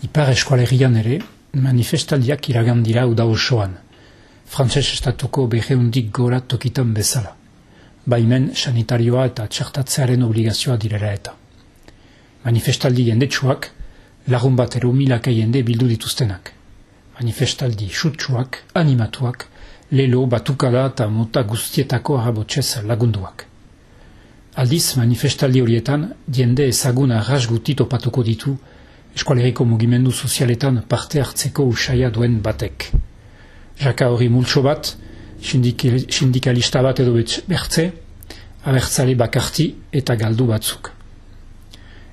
Ipar eskualerian ere, manifestaldiak iragandira uda osoan. Frantses estatuko beheundik gora tokitan bezala. Baimen sanitarioa eta txertatzearen obligazioa direra eta. Manifestaldi jendetsuak, lagun bat milaka jende bildu dituztenak. Manifestaldi sutsuak, animatuak, lelo batukala eta mota guztietako arabotsez lagunduak. Aldiz manifestaldi horietan, jende ezagun arras guti topatuko ditu, eskualeriko mugimendu sozialetan parte hartzeko usaia duen batek. Jaka hori multso bat, sindikalista bat edo bertze, abertzale bakarti eta galdu batzuk.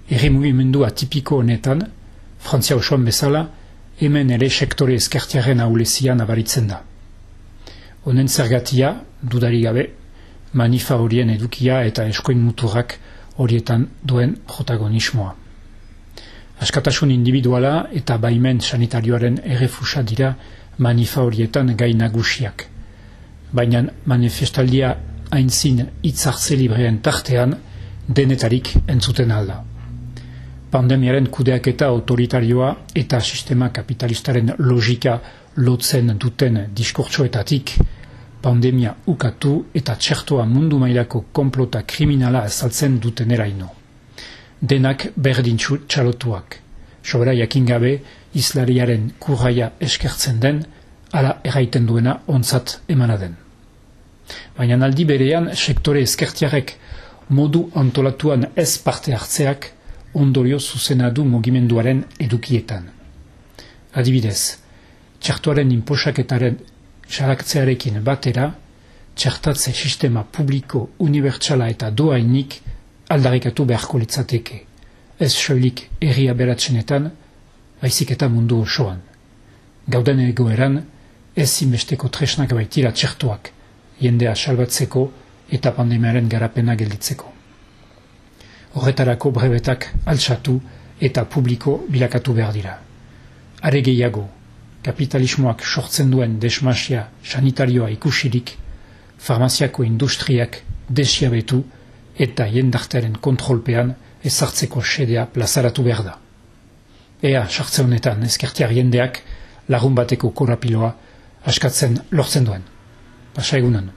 Eri mugimendu atipiko honetan, Frantzia osoan bezala, hemen ere sektore eskertiaren haulezian abaritzen da. Honen zergatia, dudari gabe, manifa horien edukia eta eskoin muturrak horietan duen protagonismoa. Askatasun individuala eta baimen sanitarioaren errefusa dira manifa horietan gai nagusiak. Baina manifestaldia hainzin itzartze libreen tartean denetarik entzuten alda. Pandemiaren kudeak eta autoritarioa eta sistema kapitalistaren logika lotzen duten diskurtsoetatik, pandemia ukatu eta txertoa mundu mailako konplota kriminala azaltzen duten eraino denak berdintxu txalotuak. Sobera jakin gabe, islariaren kurraia eskertzen den, ala erraiten duena onzat emana den. Baina aldi berean, sektore eskertiarek modu antolatuan ez parte hartzeak ondorio zuzena du mugimenduaren edukietan. Adibidez, txertuaren inposaketaren xaraktzearekin batera, txertatze sistema publiko unibertsala eta doainik aldarikatu beharko litzateke. Ez soilik erria beratzenetan, baizik eta mundu osoan. Gauden egoeran, ez zinbesteko tresnak baitira txertuak, jendea salbatzeko eta pandemiaren garapena gelditzeko. Horretarako brebetak altsatu eta publiko bilakatu behar dira. Are gehiago, kapitalismoak sortzen duen desmasia sanitarioa ikusirik, farmaziako industriak desiabetu eta jendartaren kontrolpean ezartzeko sedea plazaratu behar da. Ea, sartze honetan, ezkertiar jendeak lagun bateko korapiloa askatzen lortzen duen. Pasa egunan.